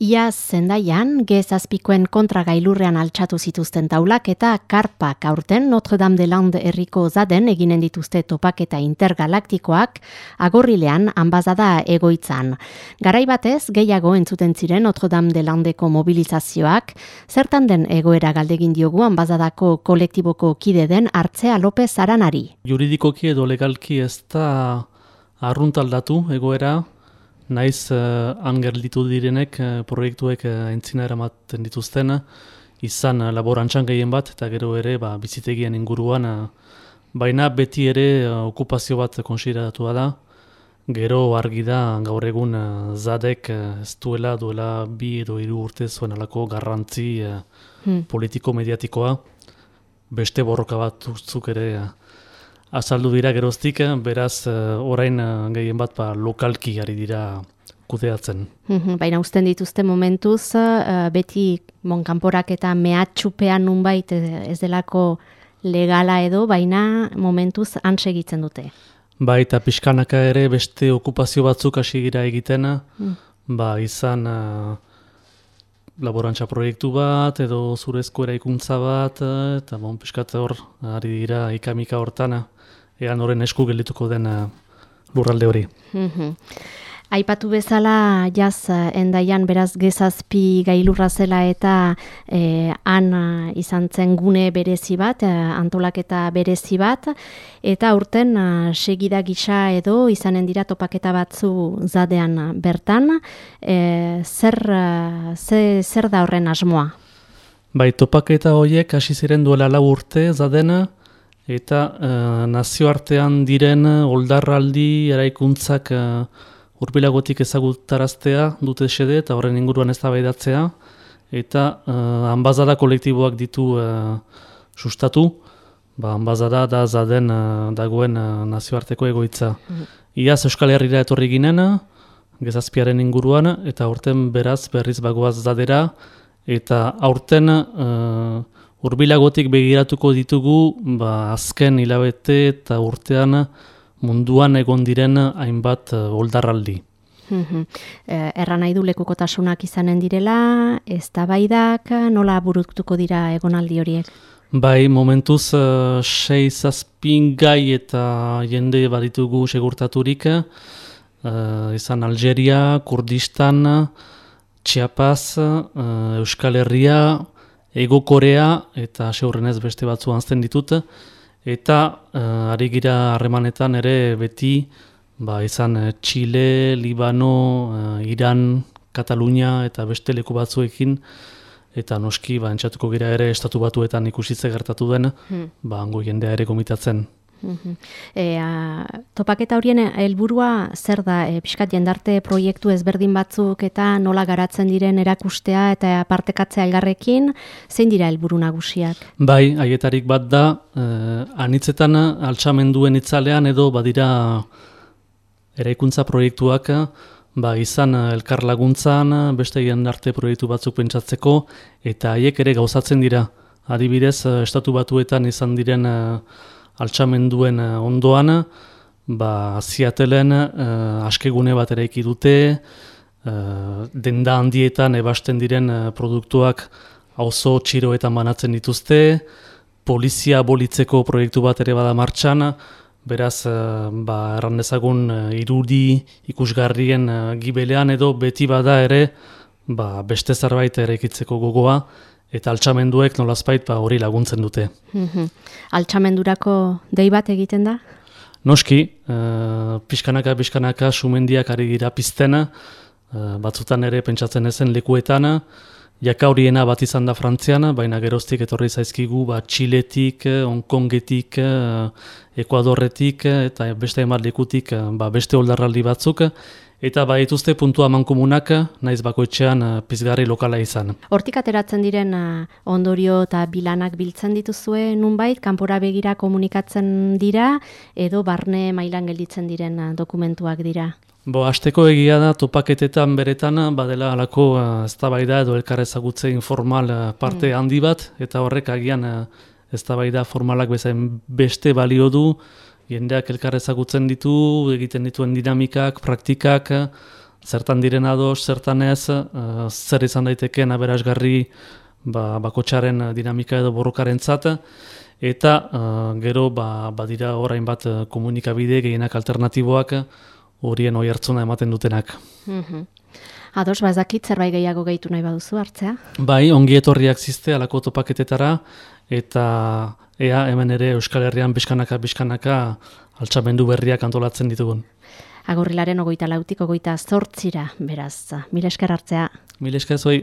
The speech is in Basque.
Ia zendaian, gezazpikoen kontra gailurrean altxatu zituzten taulak eta karpak aurten Notre Dame de Land herriko zaden eginen dituzte topaketa intergalaktikoak agorrilean anbazada egoitzan. Garai batez, gehiago entzuten ziren Notre Dame de Landeko mobilizazioak, zertan den egoera galdegin diogu anbazadako kolektiboko kide den Artzea López Aranari. Juridikoki edo legalki ez da arruntaldatu egoera, naiz uh, anger ditu direnek uh, proiektuek uh, entzina eramaten dituzten, izan uh, laborantzan gehien bat, eta gero ere ba, bizitegien inguruan, baina beti ere okupazio bat konsideratu da, gero argi da gaur egun uh, zadek uh, ez duela duela bi edo hiru urte zuen alako garrantzi hmm. politiko-mediatikoa, beste borroka bat urtzuk ere azaldu dira geroztik, beraz uh, orain uh, gehien bat ba, lokalki ari dira kudeatzen. Mhm, baina uzten dituzte momentuz, uh, beti monkanporak eta mehatxupean nunbait ez delako legala edo, baina momentuz antsegitzen dute. Bai, eta pixkanaka ere beste okupazio batzuk hasi gira egiten, mm. ba, izan uh, laborantza proiektu bat, edo zurezko eraikuntza bat, eta bon, pixkat hor, ari dira ikamika hortana ean horren esku geldituko den uh, lurralde hori. Mhm. Aipatu bezala jaz eh, endaian beraz gezazpi gailurra zela eta eh, han izan zen gune berezi bat, antolaketa berezi bat, eta urten segida gisa edo izanen dira topaketa batzu zadean bertan, zer, zer da horren asmoa? Bai, topaketa horiek hasi ziren duela lau urte zadena, eta uh, nazioartean diren oldarraldi eraikuntzak uh, urbilagotik ezagutaraztea dute xede eta horren inguruan ez da eta uh, anbazada kolektiboak ditu uh, sustatu, ba, anbazada da zaden dagoen uh, nazioarteko egoitza. Mm Iaz Euskal Herriera etorri ginen, gezazpiaren inguruan, eta aurten beraz berriz bagoaz zadera, eta aurten urbilagotik begiratuko ditugu ba, azken hilabete eta urtean munduan egon diren hainbat uh, oldarraldi. Mhm. Eh, erra nahi du lekukotasunak izanen direla, ez da baidak, nola burutuko dira egonaldi horiek? Bai, momentuz, uh, sei zazpin gai eta jende baditugu segurtaturik, uh, izan Algeria, Kurdistan, Chiapas, uh, Euskal Herria, Ego Korea eta seurrenez beste batzu anzten ditut eta uh, ari gira harremanetan ere beti ba, izan uh, Chile, Libano, uh, Iran, Katalunia eta beste leku batzuekin eta noski ba, entxatuko gira ere estatu batuetan ikusitze gertatu den, hmm. ba, ango jendea ere komitatzen. E, a, topaketa horien helburua zer da e, pixkat jendarte proiektu ezberdin batzuk eta nola garatzen diren erakustea eta partekatzea elgarrekin, zein dira helburu nagusiak? Bai, haietarik bat da, e, anitzetan altxamenduen itzalean edo badira eraikuntza proiektuak ba, izan elkar laguntzan, beste jendarte proiektu batzuk pentsatzeko eta haiek ere gauzatzen dira. Adibidez, estatu batuetan izan diren altxamenduen uh, ondoan, ba, ziatelen uh, eh, askegune bat ere dute, uh, denda handietan ebasten diren uh, produktuak auzo txiroetan banatzen dituzte, polizia bolitzeko proiektu bat ere bada martxan, beraz, uh, ba, erran dezagun irudi ikusgarrien uh, gibelean edo beti bada ere, ba, beste zerbait ere ikitzeko gogoa, eta altxamenduek nolazpait ba, hori laguntzen dute. Mhm. Altxamendurako dei bat egiten da? Noski, uh, pixkanaka, pixkanaka, sumendiak ari dira piztena, uh, batzutan ere pentsatzen ezen lekuetana, jaka horiena bat izan da frantziana, baina geroztik etorri zaizkigu ba, Txiletik, Hongkongetik, uh, Ekuadorretik, eta beste emat lekutik ba, beste oldarraldi batzuk, eta baituzte puntua mankomunak naiz bakoitzean uh, pizgarri lokala izan. Hortik ateratzen diren uh, ondorio eta bilanak biltzen dituzue nunbait, kanpora begira komunikatzen dira edo barne mailan gelditzen diren uh, dokumentuak dira? Bo, asteko egia da topaketetan beretan badela alako eztabaida edo elkar ezagutze informal parte mm. handi bat eta horrek agian eztabaida formalak bezain beste balio du jendeak elkar ezagutzen ditu, egiten dituen dinamikak, praktikak, zertan diren ados, zertan ez, uh, zer izan daiteken aberasgarri ba, bakotxaren dinamika edo borrokaren zat, eta uh, gero ba, badira orain bat komunikabide gehienak alternatiboak horien oi hartzuna ematen dutenak. Mm Ados, bazakit zerbait gehiago gehitu nahi baduzu hartzea? Bai, ongi etorriak ziste alako topaketetara, eta ea hemen ere Euskal Herrian bizkanaka-bizkanaka altxamendu berriak antolatzen ditugun. Agorrilaren ogoita lautik ogoita zortzira, beraz. Mil esker hartzea. Mil esker zoi.